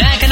Back